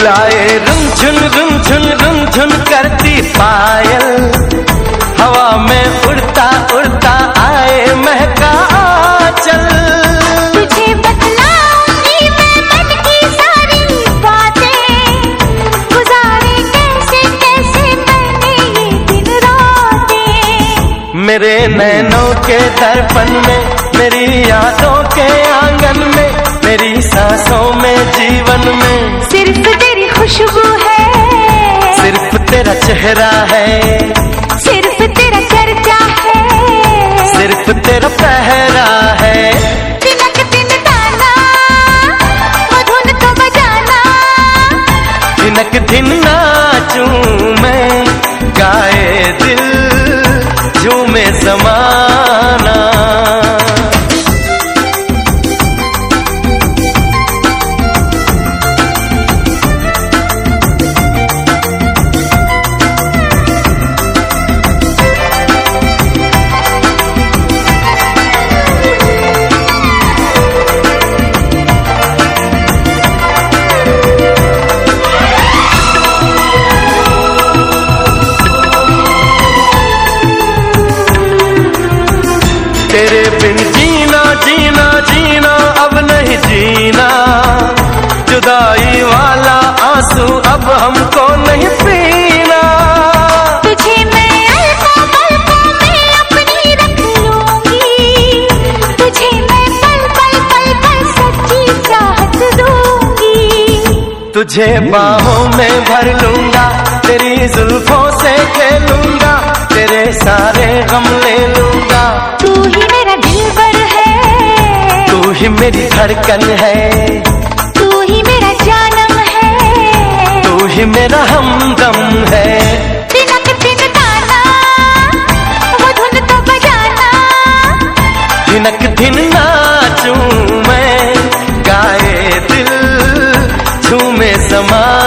बुलाए रुमझुन रुमझुन रुमझुन करती पायल। हवा में उड़ता उड़ता आए महका चल तुझे बतलाऊँगी मैं मन की सारी बातें। गुजारे कैसे कैसे मैंने ये दिन रातें। मेरे नैनों के दर्पण में मेरी यादों के आँगन में मेरी सांसों में तेरा चेहरा है। सिर्फ़ तेरा चर्चा है। सिर्फ़ तेरा पहरा है। तिलक दिन तो बजाना। दिनक दिन नाचूं मैं गाए दिल झूमे समाना तेरे बिन जीना जीना जीना अब नहीं जीना। जुदाई वाला आँसू अब हमको नहीं पीना। तुझे मैं अल्फ़ा पलकों में अपनी रख लूँगी। तुझे मैं पल पल पल पल सच्ची चाहत दूँगी। तुझे बाहों में भर लूँगा तेरी जुल्फों से खेलूँगा तेरे सारे गम ले लूँगा। तू ही है मेरी धड़कन है। तू ही मेरा जानम है। तू ही मेरा हमदम है। वो धुन तो बजाना। दिन नाचूं मैं गाए दिल झूमे समा।